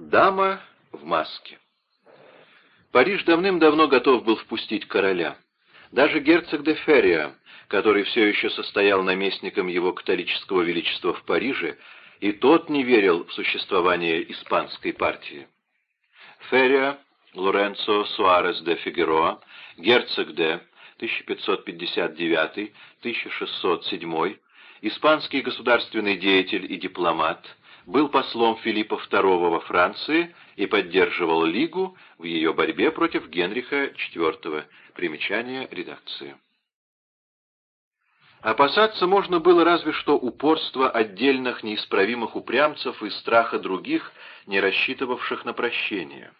Дама в маске. Париж давным-давно готов был впустить короля. Даже герцог де Ферриа, который все еще состоял наместником его католического величества в Париже, и тот не верил в существование испанской партии. Ферриа, Лоренцо Суарес де Фигероа, герцог де 1559-1607, испанский государственный деятель и дипломат, был послом Филиппа II во Франции и поддерживал Лигу в ее борьбе против Генриха IV. Примечание редакции. Опасаться можно было разве что упорства отдельных неисправимых упрямцев и страха других, не рассчитывавших на прощение.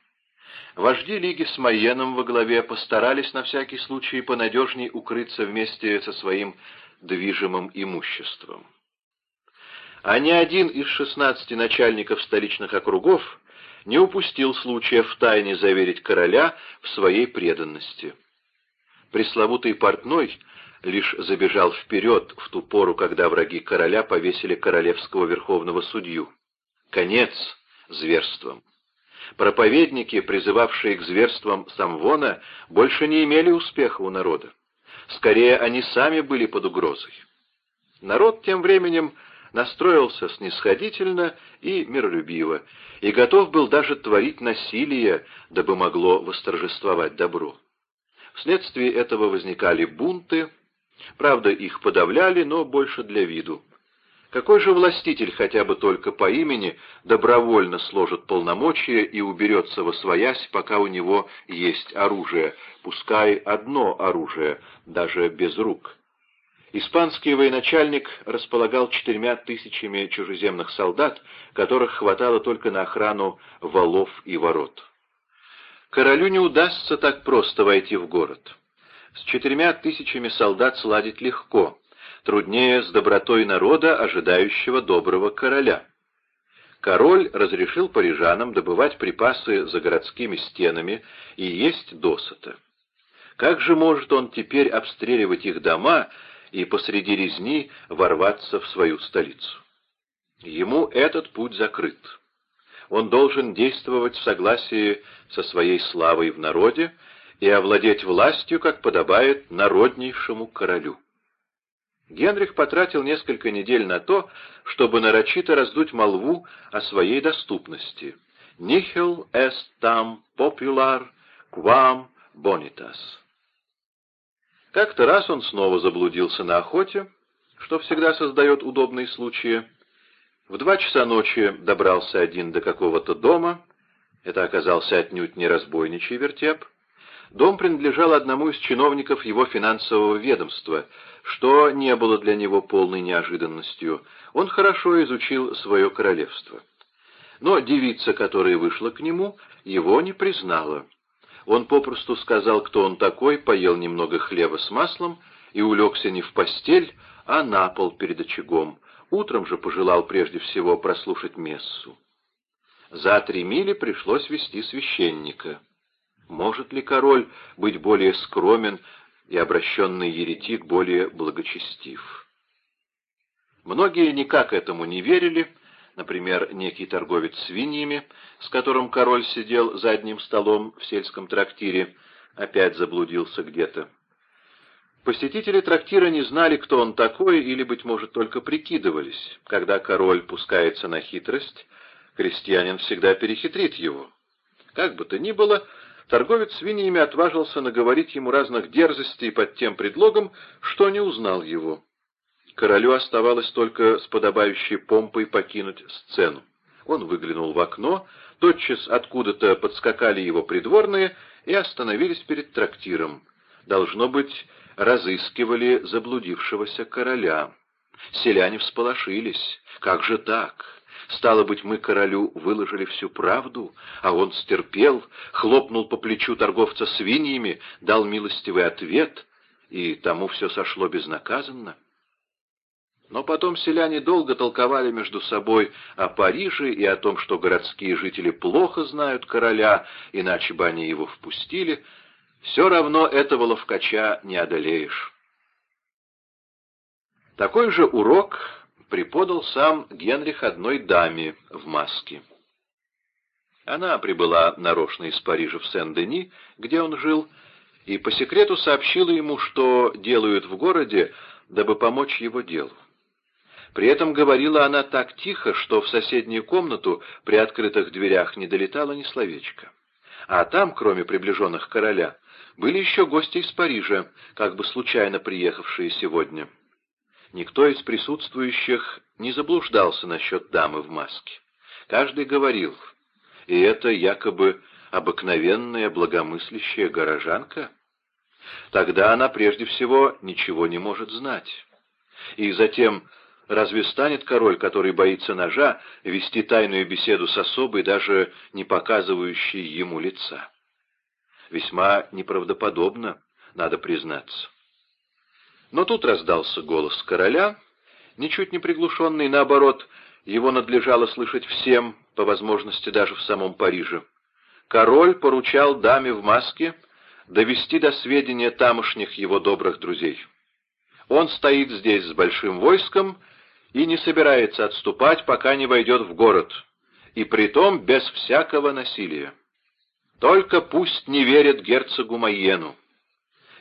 Вожди Лиги с Майеном во главе постарались на всякий случай понадежней укрыться вместе со своим движимым имуществом а ни один из шестнадцати начальников столичных округов не упустил случая втайне заверить короля в своей преданности. Пресловутый портной лишь забежал вперед в ту пору, когда враги короля повесили королевского верховного судью. Конец зверством. Проповедники, призывавшие к зверствам Самвона, больше не имели успеха у народа. Скорее, они сами были под угрозой. Народ тем временем настроился снисходительно и миролюбиво, и готов был даже творить насилие, дабы могло восторжествовать добро. Вследствие этого возникали бунты, правда, их подавляли, но больше для виду. Какой же властитель, хотя бы только по имени, добровольно сложит полномочия и уберется во своясь, пока у него есть оружие, пускай одно оружие, даже без рук? Испанский военачальник располагал четырьмя тысячами чужеземных солдат, которых хватало только на охрану валов и ворот. Королю не удастся так просто войти в город. С четырьмя тысячами солдат сладить легко, труднее с добротой народа, ожидающего доброго короля. Король разрешил парижанам добывать припасы за городскими стенами и есть досыта. Как же может он теперь обстреливать их дома, и посреди резни ворваться в свою столицу. Ему этот путь закрыт. Он должен действовать в согласии со своей славой в народе и овладеть властью, как подобает народнейшему королю. Генрих потратил несколько недель на то, чтобы нарочито раздуть молву о своей доступности. «Nihil est tam popular quam bonitas». Как-то раз он снова заблудился на охоте, что всегда создает удобные случаи. В два часа ночи добрался один до какого-то дома. Это оказался отнюдь не разбойничий вертеп. Дом принадлежал одному из чиновников его финансового ведомства, что не было для него полной неожиданностью. Он хорошо изучил свое королевство. Но девица, которая вышла к нему, его не признала. Он попросту сказал, кто он такой, поел немного хлеба с маслом и улегся не в постель, а на пол перед очагом. Утром же пожелал прежде всего прослушать мессу. За три мили пришлось вести священника. Может ли король быть более скромен и обращенный еретик более благочестив? Многие никак этому не верили, Например, некий торговец свиньями, с которым король сидел за одним столом в сельском трактире, опять заблудился где-то. Посетители трактира не знали, кто он такой, или, быть может, только прикидывались. Когда король пускается на хитрость, крестьянин всегда перехитрит его. Как бы то ни было, торговец свиньями отважился наговорить ему разных дерзостей под тем предлогом, что не узнал его. Королю оставалось только с подобающей помпой покинуть сцену. Он выглянул в окно, тотчас откуда-то подскакали его придворные и остановились перед трактиром. Должно быть, разыскивали заблудившегося короля. Селяне всполошились. Как же так? Стало быть, мы королю выложили всю правду, а он стерпел, хлопнул по плечу торговца свиньями, дал милостивый ответ, и тому все сошло безнаказанно. Но потом селяне долго толковали между собой о Париже и о том, что городские жители плохо знают короля, иначе бы они его впустили. Все равно этого ловкача не одолеешь. Такой же урок преподал сам Генрих одной даме в маске. Она прибыла нарочно из Парижа в Сен-Дени, где он жил, и по секрету сообщила ему, что делают в городе, дабы помочь его делу. При этом говорила она так тихо, что в соседнюю комнату при открытых дверях не долетало ни словечка. А там, кроме приближенных короля, были еще гости из Парижа, как бы случайно приехавшие сегодня. Никто из присутствующих не заблуждался насчет дамы в маске. Каждый говорил, и это якобы обыкновенная благомыслящая горожанка? Тогда она прежде всего ничего не может знать. И затем, разве станет король, который боится ножа, вести тайную беседу с особой, даже не показывающей ему лица? Весьма неправдоподобно, надо признаться. Но тут раздался голос короля, ничуть не приглушенный, наоборот, его надлежало слышать всем, по возможности даже в самом Париже. Король поручал даме в маске довести до сведения тамошних его добрых друзей. Он стоит здесь с большим войском и не собирается отступать, пока не войдет в город, и притом без всякого насилия. Только пусть не верят герцогу Майену.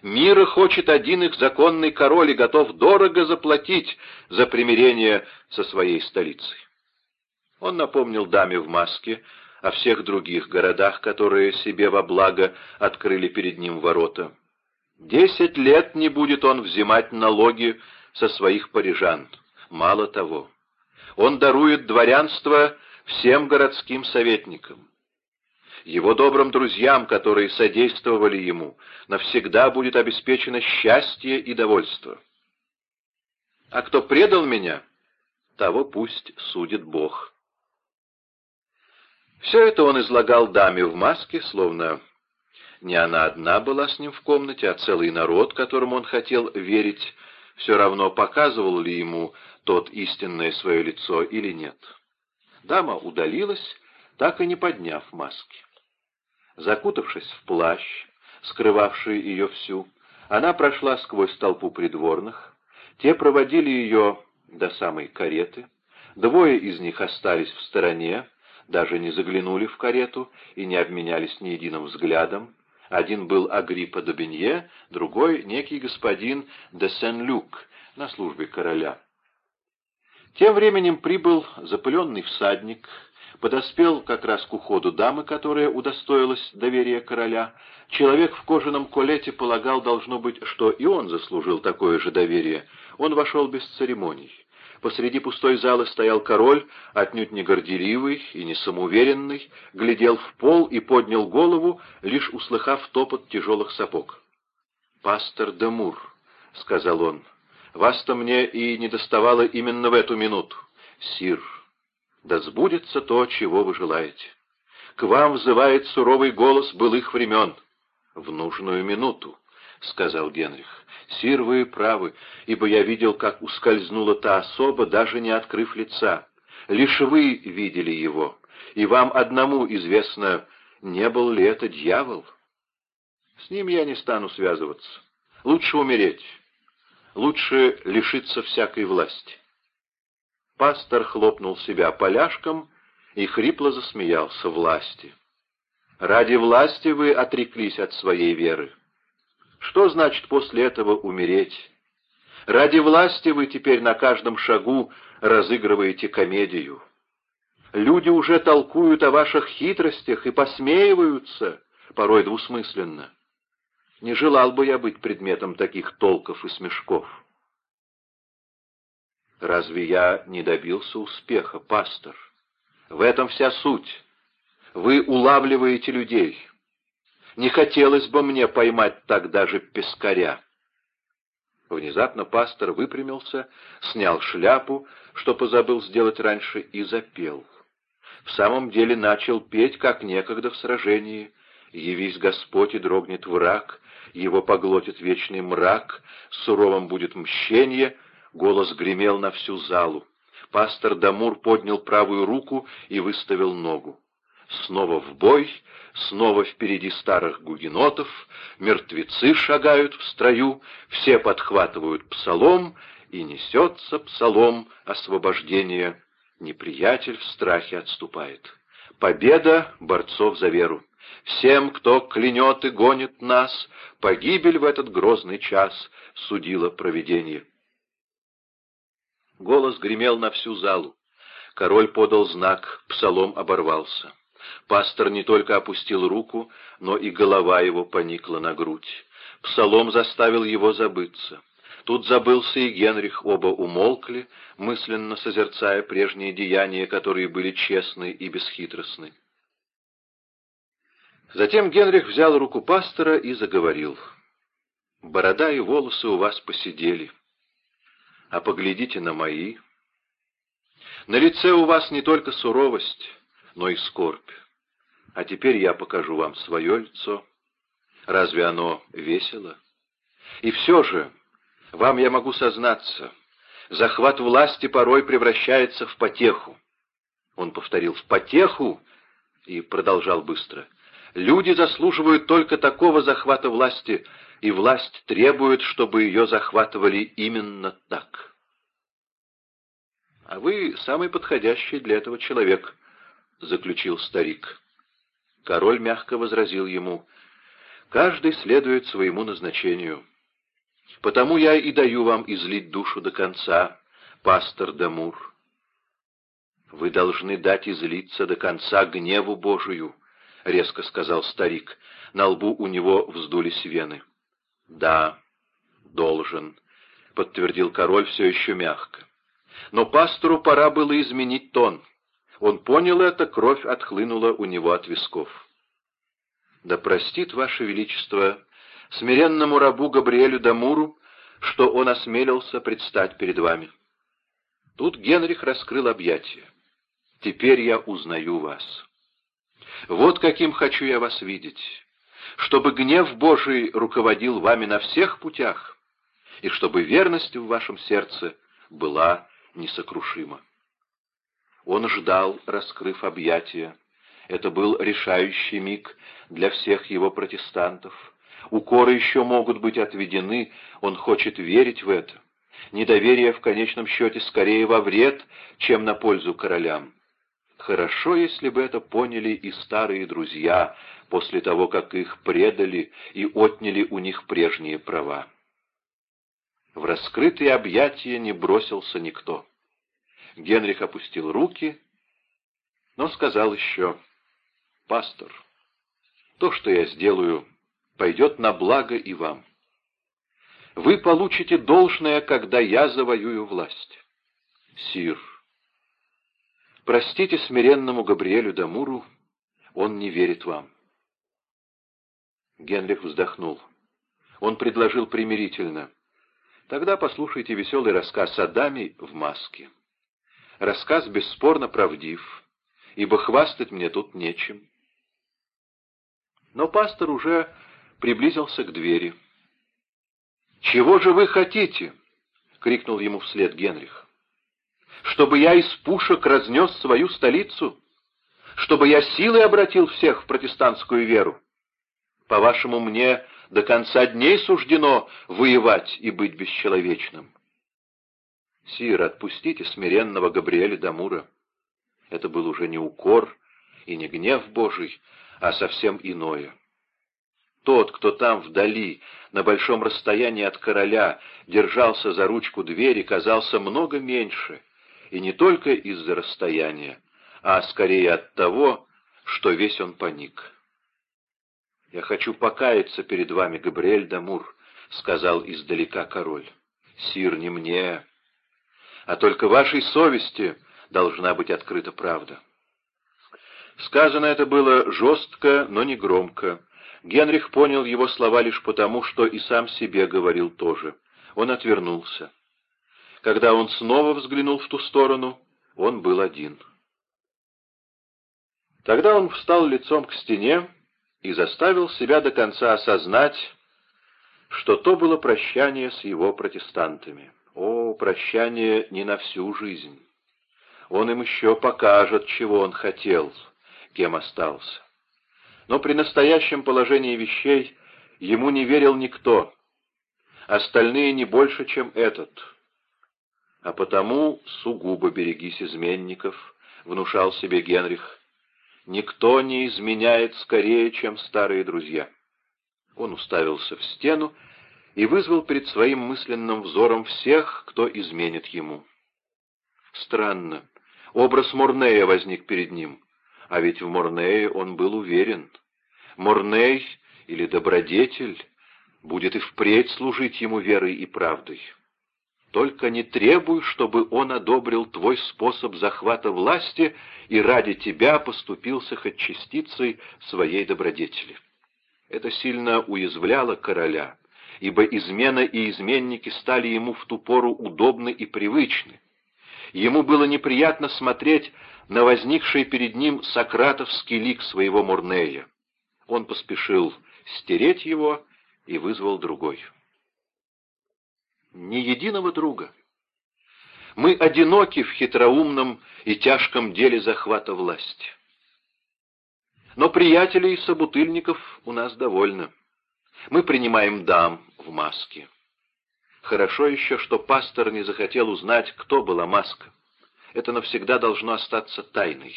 Мира хочет один их законный король и готов дорого заплатить за примирение со своей столицей. Он напомнил даме в маске о всех других городах, которые себе во благо открыли перед ним ворота. Десять лет не будет он взимать налоги со своих парижан. Мало того, он дарует дворянство всем городским советникам. Его добрым друзьям, которые содействовали ему, навсегда будет обеспечено счастье и довольство. А кто предал меня, того пусть судит Бог. Все это он излагал даме в маске, словно не она одна была с ним в комнате, а целый народ, которому он хотел верить, все равно показывал ли ему тот истинное свое лицо или нет. Дама удалилась, так и не подняв маски. Закутавшись в плащ, скрывавший ее всю, она прошла сквозь толпу придворных, те проводили ее до самой кареты, двое из них остались в стороне, даже не заглянули в карету и не обменялись ни единым взглядом. Один был Агриппа де другой — некий господин де Сен-Люк на службе короля. Тем временем прибыл запыленный всадник, подоспел как раз к уходу дамы, которая удостоилась доверия короля. Человек в кожаном колете полагал, должно быть, что и он заслужил такое же доверие. Он вошел без церемоний. Посреди пустой залы стоял король, отнюдь не горделивый и не самоуверенный, глядел в пол и поднял голову, лишь услыхав топот тяжелых сапог. «Пастор Демур», — сказал он, — «вас-то мне и не доставало именно в эту минуту. Сир, да сбудется то, чего вы желаете. К вам взывает суровый голос былых времен. В нужную минуту, — сказал Генрих. «Сир, вы правы, ибо я видел, как ускользнула та особа, даже не открыв лица. Лишь вы видели его, и вам одному известно, не был ли это дьявол. С ним я не стану связываться. Лучше умереть, лучше лишиться всякой власти». Пастор хлопнул себя поляшком и хрипло засмеялся власти. «Ради власти вы отреклись от своей веры. Что значит после этого умереть? Ради власти вы теперь на каждом шагу разыгрываете комедию. Люди уже толкуют о ваших хитростях и посмеиваются, порой двусмысленно. Не желал бы я быть предметом таких толков и смешков. Разве я не добился успеха, пастор? В этом вся суть. Вы улавливаете людей. Не хотелось бы мне поймать так даже пескаря. Внезапно пастор выпрямился, снял шляпу, что позабыл сделать раньше, и запел. В самом деле начал петь, как некогда в сражении. «Явись Господь, и дрогнет враг, его поглотит вечный мрак, суровым будет мщение», голос гремел на всю залу. Пастор Дамур поднял правую руку и выставил ногу. Снова в бой, снова впереди старых гугенотов, мертвецы шагают в строю, все подхватывают псалом, и несется псалом освобождения. Неприятель в страхе отступает. Победа борцов за веру. Всем, кто клянет и гонит нас, погибель в этот грозный час судило провидение. Голос гремел на всю залу. Король подал знак, псалом оборвался. Пастор не только опустил руку, но и голова его поникла на грудь. Псалом заставил его забыться. Тут забылся и Генрих, оба умолкли, мысленно созерцая прежние деяния, которые были честны и бесхитростны. Затем Генрих взял руку пастора и заговорил. «Борода и волосы у вас посидели, а поглядите на мои. На лице у вас не только суровость, но и скорбь. А теперь я покажу вам свое лицо. Разве оно весело? И все же, вам я могу сознаться, захват власти порой превращается в потеху. Он повторил «в потеху» и продолжал быстро. Люди заслуживают только такого захвата власти, и власть требует, чтобы ее захватывали именно так. А вы самый подходящий для этого человек, — заключил старик. Король мягко возразил ему, — каждый следует своему назначению. Потому я и даю вам излить душу до конца, пастор Дамур. Вы должны дать излиться до конца гневу Божию, — резко сказал старик. На лбу у него вздулись вены. «Да, должен», — подтвердил король все еще мягко. Но пастору пора было изменить тон. Он понял это, кровь отхлынула у него от висков. «Да простит, Ваше Величество, смиренному рабу Габриэлю Дамуру, что он осмелился предстать перед вами». Тут Генрих раскрыл объятия. «Теперь я узнаю вас. Вот каким хочу я вас видеть, чтобы гнев Божий руководил вами на всех путях, и чтобы верность в вашем сердце была несокрушима». Он ждал, раскрыв объятия. Это был решающий миг для всех его протестантов. Укоры еще могут быть отведены, он хочет верить в это. Недоверие в конечном счете скорее во вред, чем на пользу королям. Хорошо, если бы это поняли и старые друзья, после того, как их предали и отняли у них прежние права. В раскрытые объятия не бросился никто. Генрих опустил руки, но сказал еще, «Пастор, то, что я сделаю, пойдет на благо и вам. Вы получите должное, когда я завоюю власть. Сир, простите смиренному Габриэлю Дамуру, он не верит вам». Генрих вздохнул. Он предложил примирительно. «Тогда послушайте веселый рассказ о даме в маске». Рассказ бесспорно правдив, ибо хвастать мне тут нечем. Но пастор уже приблизился к двери. «Чего же вы хотите?» — крикнул ему вслед Генрих. «Чтобы я из пушек разнес свою столицу? Чтобы я силой обратил всех в протестантскую веру? По-вашему, мне до конца дней суждено воевать и быть бесчеловечным?» «Сир, отпустите смиренного Габриэля Дамура». Это был уже не укор и не гнев Божий, а совсем иное. Тот, кто там вдали, на большом расстоянии от короля, держался за ручку двери, казался много меньше, и не только из-за расстояния, а скорее от того, что весь он паник. «Я хочу покаяться перед вами, Габриэль Дамур», — сказал издалека король. «Сир, не мне, а только вашей совести должна быть открыта правда. Сказано это было жестко, но не громко. Генрих понял его слова лишь потому, что и сам себе говорил тоже. Он отвернулся. Когда он снова взглянул в ту сторону, он был один. Тогда он встал лицом к стене и заставил себя до конца осознать, что то было прощание с его протестантами. О, прощание не на всю жизнь. Он им еще покажет, чего он хотел, кем остался. Но при настоящем положении вещей ему не верил никто. Остальные не больше, чем этот. А потому сугубо берегись изменников, внушал себе Генрих. Никто не изменяет скорее, чем старые друзья. Он уставился в стену и вызвал перед своим мысленным взором всех, кто изменит ему. Странно. Образ Морнея возник перед ним. А ведь в Морнее он был уверен. Морней или добродетель будет и впредь служить ему верой и правдой. Только не требуй, чтобы он одобрил твой способ захвата власти и ради тебя поступился хоть частицей своей добродетели. Это сильно уязвляло короля, ибо измена и изменники стали ему в ту пору удобны и привычны. Ему было неприятно смотреть на возникший перед ним сократовский лик своего Мурнея. Он поспешил стереть его и вызвал другой ни единого друга. Мы одиноки в хитроумном и тяжком деле захвата власти. Но приятелей и собутыльников у нас довольно. Мы принимаем дам в маске. Хорошо еще, что пастор не захотел узнать, кто была маска. Это навсегда должно остаться тайной.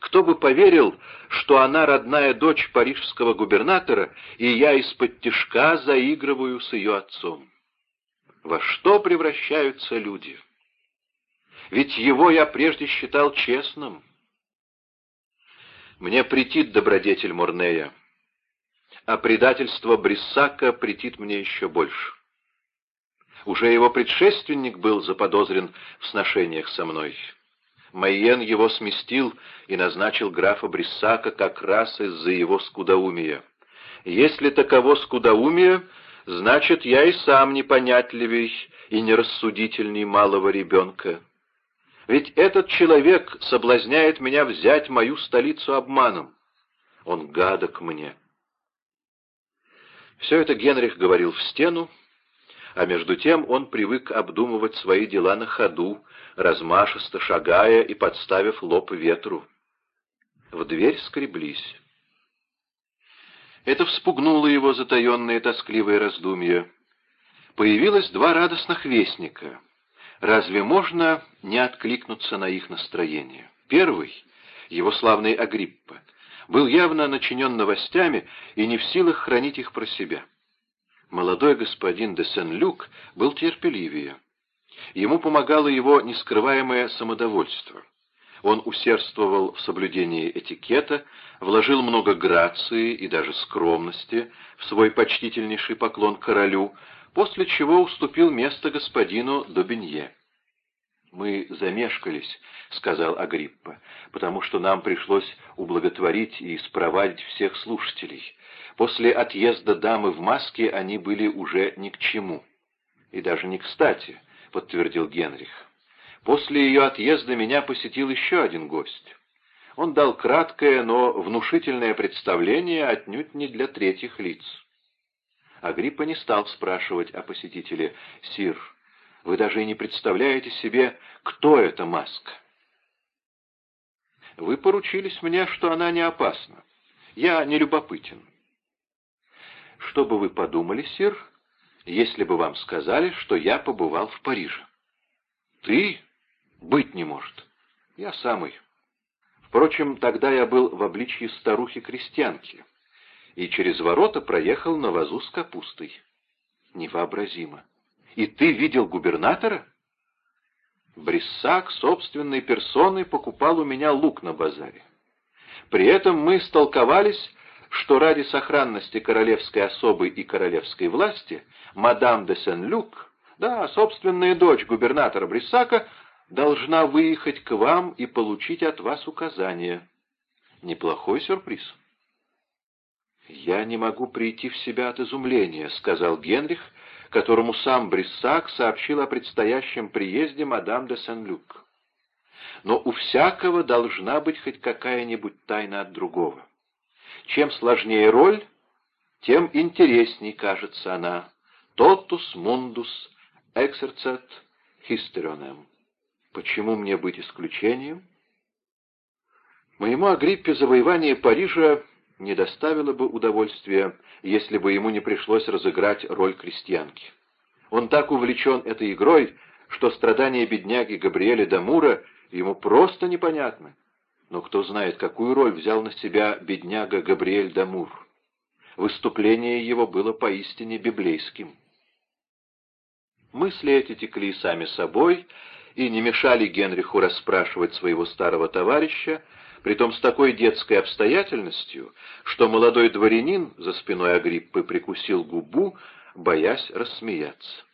Кто бы поверил, что она родная дочь парижского губернатора, и я из-под тишка заигрываю с ее отцом? Во что превращаются люди? Ведь его я прежде считал честным. Мне претит добродетель Морнея, а предательство Бриссака претит мне еще больше. Уже его предшественник был заподозрен в сношениях со мной. Майен его сместил и назначил графа Бриссака как раз из-за его скудоумия. Если таково скудоумие, значит, я и сам непонятливей и нерассудительней малого ребенка. Ведь этот человек соблазняет меня взять мою столицу обманом. Он гадок мне. Все это Генрих говорил в стену, а между тем он привык обдумывать свои дела на ходу, размашисто шагая и подставив лоб ветру. В дверь скреблись. Это вспугнуло его затаенные тоскливые раздумья. Появилось два радостных вестника. Разве можно не откликнуться на их настроение? Первый, его славный Агриппа, был явно начинен новостями и не в силах хранить их про себя. Молодой господин де Сен-Люк был терпеливее. Ему помогало его нескрываемое самодовольство. Он усердствовал в соблюдении этикета, вложил много грации и даже скромности в свой почтительнейший поклон королю, после чего уступил место господину Добенье. «Мы замешкались», — сказал Агриппа, «потому что нам пришлось ублаготворить и спровадить всех слушателей. После отъезда дамы в маске они были уже ни к чему. И даже не кстати», — подтвердил Генрих. После ее отъезда меня посетил еще один гость. Он дал краткое, но внушительное представление отнюдь не для третьих лиц. Агриппа не стал спрашивать о посетителе. «Сир, вы даже и не представляете себе, кто эта маска?» «Вы поручились мне, что она не опасна. Я не любопытен». «Что бы вы подумали, сир, если бы вам сказали, что я побывал в Париже?» «Ты?» Быть не может. Я самый. Впрочем, тогда я был в обличье старухи-крестьянки и через ворота проехал на вазу с капустой. Невообразимо. И ты видел губернатора? Бриссак собственной персоной покупал у меня лук на базаре. При этом мы столковались, что ради сохранности королевской особы и королевской власти мадам де Сен-Люк, да, собственная дочь губернатора Бриссака, должна выехать к вам и получить от вас указания. Неплохой сюрприз. «Я не могу прийти в себя от изумления», — сказал Генрих, которому сам Бриссак сообщил о предстоящем приезде мадам де Сен-Люк. «Но у всякого должна быть хоть какая-нибудь тайна от другого. Чем сложнее роль, тем интересней кажется она. Тотус мундус exercet histerionem. Почему мне быть исключением? Моему Агриппе завоевание Парижа не доставило бы удовольствия, если бы ему не пришлось разыграть роль крестьянки. Он так увлечен этой игрой, что страдания бедняги Габриэля Дамура ему просто непонятны. Но кто знает, какую роль взял на себя бедняга Габриэль Дамур. Выступление его было поистине библейским. Мысли эти текли сами собой и не мешали Генриху расспрашивать своего старого товарища, притом с такой детской обстоятельностью, что молодой дворянин за спиной Агриппы прикусил губу, боясь рассмеяться.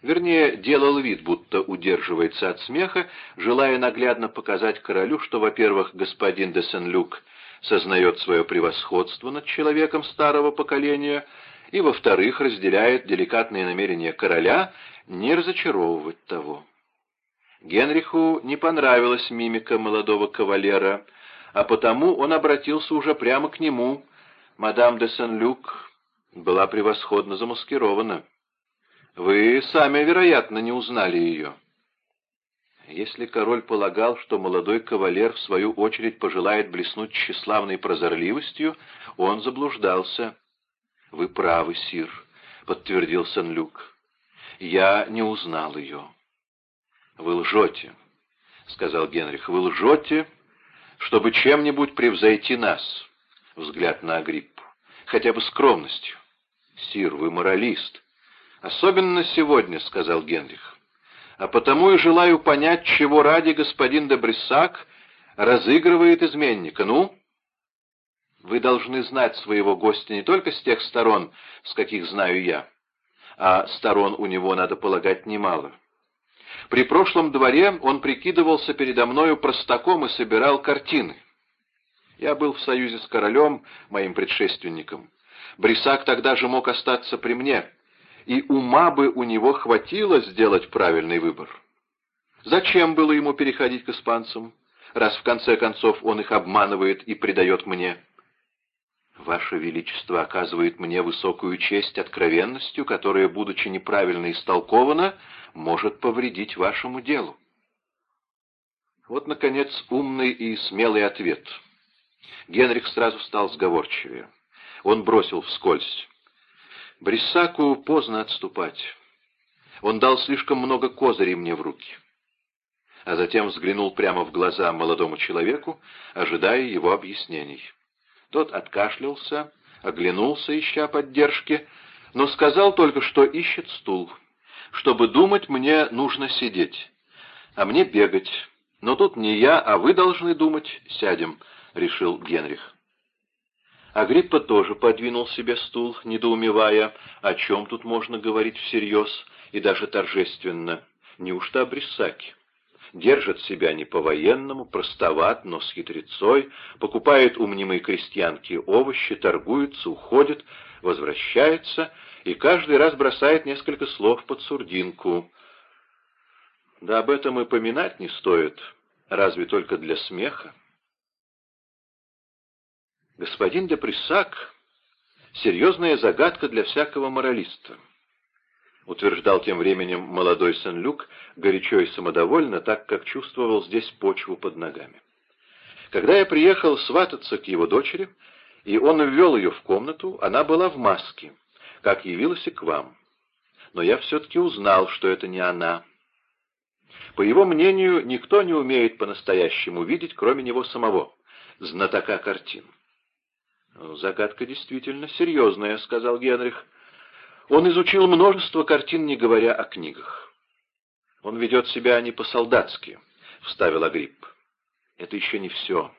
Вернее, делал вид, будто удерживается от смеха, желая наглядно показать королю, что, во-первых, господин де Сен-Люк сознает свое превосходство над человеком старого поколения, и, во-вторых, разделяет деликатные намерения короля не разочаровывать того. Генриху не понравилась мимика молодого кавалера, а потому он обратился уже прямо к нему. Мадам де Сен-Люк была превосходно замаскирована. Вы сами, вероятно, не узнали ее. Если король полагал, что молодой кавалер, в свою очередь, пожелает блеснуть тщеславной прозорливостью, он заблуждался. — Вы правы, сир, — подтвердил Сен-Люк. — Я не узнал ее. «Вы лжете», — сказал Генрих, — «вы лжете, чтобы чем-нибудь превзойти нас». Взгляд на Агриппу. «Хотя бы скромностью». «Сир, вы моралист». «Особенно сегодня», — сказал Генрих. «А потому и желаю понять, чего ради господин де Брессак разыгрывает изменника. Ну?» «Вы должны знать своего гостя не только с тех сторон, с каких знаю я, а сторон у него, надо полагать, немало». При прошлом дворе он прикидывался передо мною простаком и собирал картины. Я был в союзе с королем, моим предшественником. Брисак тогда же мог остаться при мне, и ума бы у него хватило сделать правильный выбор. Зачем было ему переходить к испанцам, раз в конце концов он их обманывает и предает мне? Ваше Величество оказывает мне высокую честь откровенностью, которая, будучи неправильно истолкована, может повредить вашему делу. Вот, наконец, умный и смелый ответ. Генрих сразу стал сговорчивее. Он бросил вскользь. Бриссаку поздно отступать. Он дал слишком много козырей мне в руки. А затем взглянул прямо в глаза молодому человеку, ожидая его объяснений. Тот откашлялся, оглянулся, ища поддержки, но сказал только, что ищет стул. Чтобы думать, мне нужно сидеть, а мне бегать. Но тут не я, а вы должны думать. Сядем, — решил Генрих. Агриппа тоже подвинул себе стул, недоумевая, о чем тут можно говорить всерьез и даже торжественно. Неужто о Бриссаке? Держит себя не по-военному, простоват, но с хитрецой, покупает у мнимой крестьянки овощи, торгуется, уходит, возвращается и каждый раз бросает несколько слов под сурдинку. Да об этом и поминать не стоит, разве только для смеха. Господин де Присак — серьезная загадка для всякого моралиста утверждал тем временем молодой Сен-Люк, горячо и самодовольно, так как чувствовал здесь почву под ногами. Когда я приехал свататься к его дочери, и он ввел ее в комнату, она была в маске, как явилась и к вам. Но я все-таки узнал, что это не она. По его мнению, никто не умеет по-настоящему видеть, кроме него самого, знатока картин. «Загадка действительно серьезная», — сказал Генрих. Он изучил множество картин, не говоря о книгах. Он ведет себя не по-солдатски, — вставил Агрипп. Это еще не все.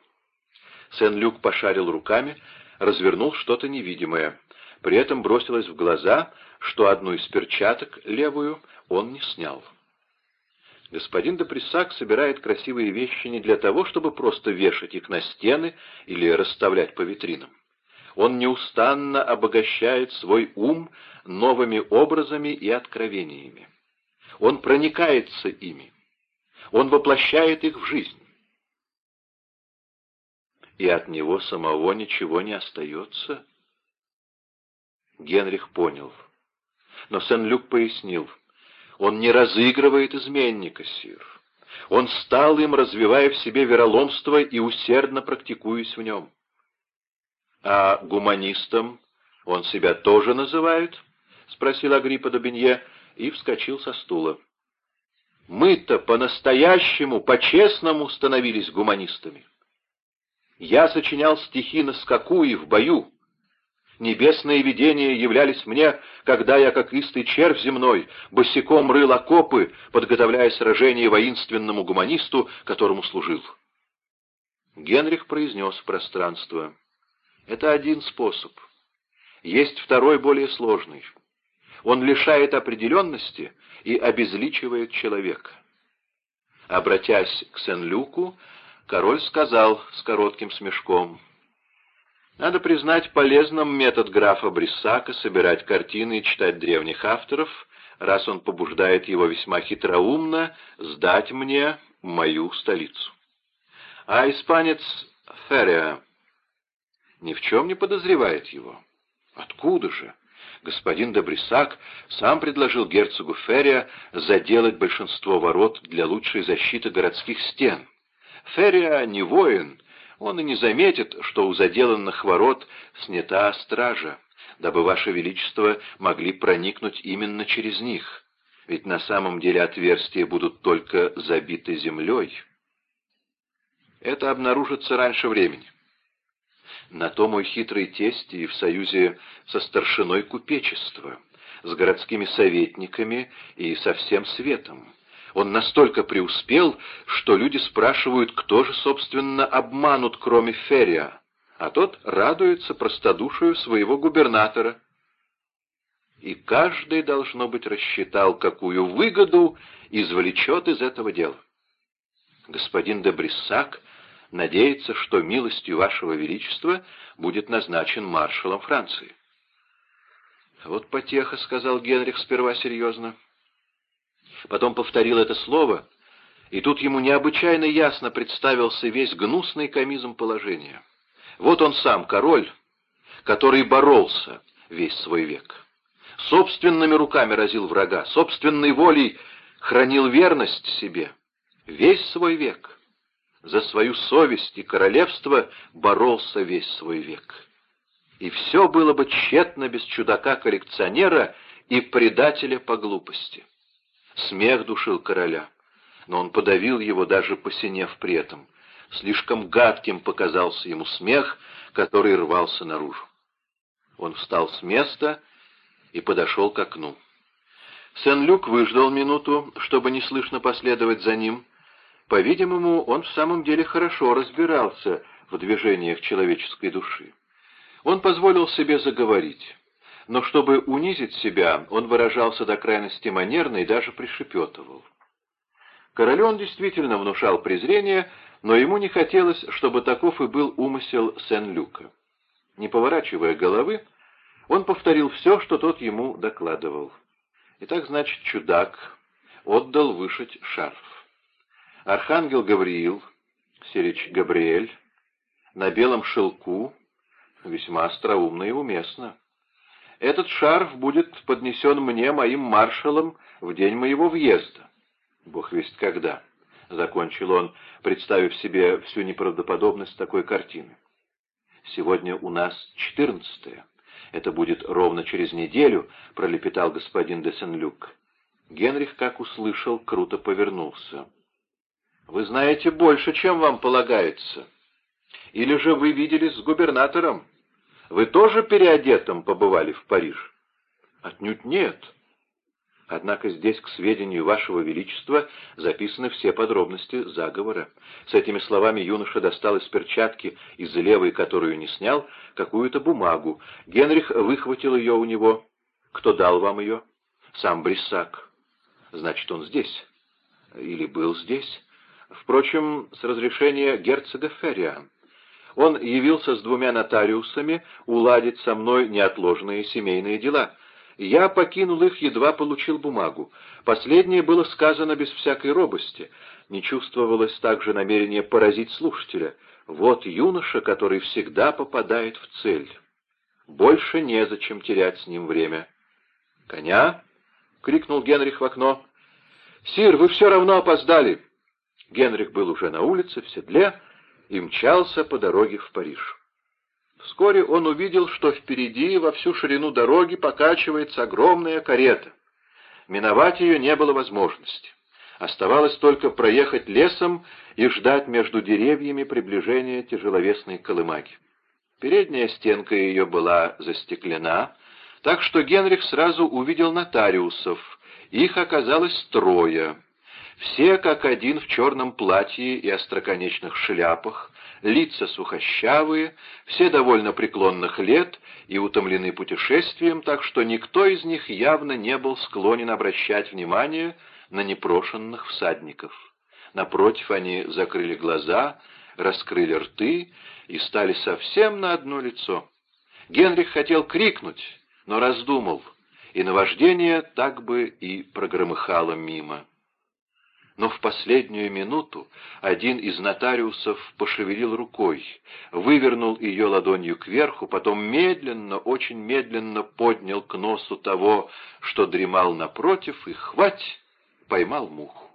Сен-Люк пошарил руками, развернул что-то невидимое. При этом бросилось в глаза, что одну из перчаток, левую, он не снял. Господин де Присак собирает красивые вещи не для того, чтобы просто вешать их на стены или расставлять по витринам. Он неустанно обогащает свой ум новыми образами и откровениями. Он проникается ими. Он воплощает их в жизнь. И от него самого ничего не остается. Генрих понял. Но Сен-Люк пояснил. Он не разыгрывает изменника, сир. Он стал им, развивая в себе вероломство и усердно практикуясь в нем. «А гуманистом он себя тоже называет?» — спросил Агриппа Добенье и вскочил со стула. Мы-то по-настоящему, по-честному становились гуманистами. Я сочинял стихи на скаку и в бою. Небесные видения являлись мне, когда я, как истый червь земной, босиком рыл окопы, подготовляя сражение воинственному гуманисту, которому служил. Генрих произнес в пространство. Это один способ. Есть второй, более сложный. Он лишает определенности и обезличивает человека. Обратясь к Сен-Люку, король сказал с коротким смешком — надо признать полезным метод графа Бриссака собирать картины и читать древних авторов, раз он побуждает его весьма хитроумно сдать мне мою столицу. А испанец Ферриа ни в чем не подозревает его. Откуда же? Господин де Брисак сам предложил герцогу Ферриа заделать большинство ворот для лучшей защиты городских стен. Ферриа не воин, он и не заметит, что у заделанных ворот снята стража, дабы Ваше Величество могли проникнуть именно через них, ведь на самом деле отверстия будут только забиты землей. Это обнаружится раньше времени. На то мой хитрый тесть и в союзе со старшиной купечества, с городскими советниками и со всем светом. Он настолько преуспел, что люди спрашивают, кто же, собственно, обманут, кроме Ферия, а тот радуется простодушию своего губернатора. И каждый, должно быть, рассчитал, какую выгоду извлечет из этого дела. Господин де Бриссак надеется, что милостью вашего величества будет назначен маршалом Франции. «Вот потеха», — сказал Генрих сперва серьезно потом повторил это слово, и тут ему необычайно ясно представился весь гнусный комизм положения. Вот он сам, король, который боролся весь свой век. Собственными руками разил врага, собственной волей хранил верность себе. Весь свой век. За свою совесть и королевство боролся весь свой век. И все было бы тщетно без чудака-коллекционера и предателя по глупости. Смех душил короля, но он подавил его, даже посинев при этом. Слишком гадким показался ему смех, который рвался наружу. Он встал с места и подошел к окну. Сен-Люк выждал минуту, чтобы неслышно последовать за ним. По-видимому, он в самом деле хорошо разбирался в движениях человеческой души. Он позволил себе заговорить но чтобы унизить себя, он выражался до крайности манерно и даже пришепетывал. Королю он действительно внушал презрение, но ему не хотелось, чтобы таков и был умысел Сен-Люка. Не поворачивая головы, он повторил все, что тот ему докладывал. Итак, значит, чудак отдал вышить шарф. Архангел Гавриил, Сирич Габриэль, на белом шелку, весьма остроумно и уместно. Этот шарф будет поднесен мне, моим маршалом, в день моего въезда. Бог весть когда. Закончил он, представив себе всю неправдоподобность такой картины. Сегодня у нас четырнадцатое. Это будет ровно через неделю, пролепетал господин де Сен-Люк. Генрих, как услышал, круто повернулся. «Вы знаете больше, чем вам полагается. Или же вы виделись с губернатором?» Вы тоже переодетым побывали в Париж? Отнюдь нет. Однако здесь, к сведению Вашего Величества, записаны все подробности заговора. С этими словами юноша достал из перчатки, из левой, которую не снял, какую-то бумагу. Генрих выхватил ее у него. Кто дал вам ее? Сам Бриссак. Значит, он здесь. Или был здесь. Впрочем, с разрешения герцога Ферриан. Он явился с двумя нотариусами уладить со мной неотложные семейные дела. Я покинул их, едва получил бумагу. Последнее было сказано без всякой робости. Не чувствовалось также намерение поразить слушателя. Вот юноша, который всегда попадает в цель. Больше незачем терять с ним время. «Коня?» — крикнул Генрих в окно. «Сир, вы все равно опоздали!» Генрих был уже на улице, в седле, и мчался по дороге в Париж. Вскоре он увидел, что впереди во всю ширину дороги покачивается огромная карета. Миновать ее не было возможности. Оставалось только проехать лесом и ждать между деревьями приближения тяжеловесной колымаги. Передняя стенка ее была застеклена, так что Генрих сразу увидел нотариусов. Их оказалось трое. Все как один в черном платье и остроконечных шляпах, лица сухощавые, все довольно преклонных лет и утомлены путешествием, так что никто из них явно не был склонен обращать внимание на непрошенных всадников. Напротив, они закрыли глаза, раскрыли рты и стали совсем на одно лицо. Генрих хотел крикнуть, но раздумал, и наваждение так бы и прогромыхало мимо. Но в последнюю минуту один из нотариусов пошевелил рукой, вывернул ее ладонью кверху, потом медленно, очень медленно поднял к носу того, что дремал напротив, и, хвать, поймал муху.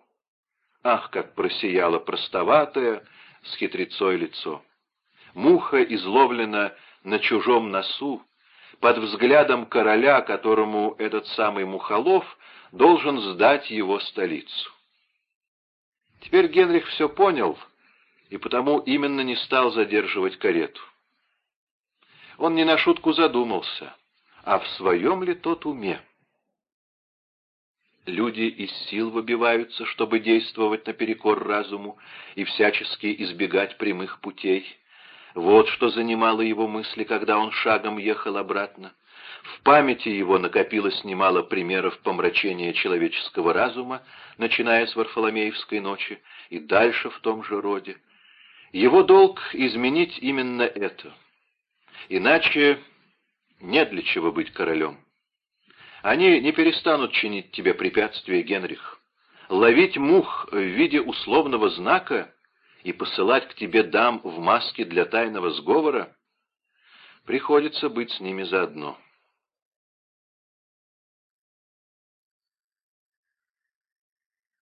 Ах, как просияло простоватое с хитрецой лицо! Муха изловлена на чужом носу, под взглядом короля, которому этот самый Мухолов должен сдать его столицу. Теперь Генрих все понял, и потому именно не стал задерживать карету. Он не на шутку задумался, а в своем ли тот уме? Люди из сил выбиваются, чтобы действовать наперекор разуму и всячески избегать прямых путей. Вот что занимало его мысли, когда он шагом ехал обратно. В памяти его накопилось немало примеров помрачения человеческого разума, начиная с Варфоломеевской ночи и дальше в том же роде. Его долг — изменить именно это. Иначе нет для чего быть королем. Они не перестанут чинить тебе препятствия, Генрих. Ловить мух в виде условного знака и посылать к тебе дам в маске для тайного сговора, приходится быть с ними заодно.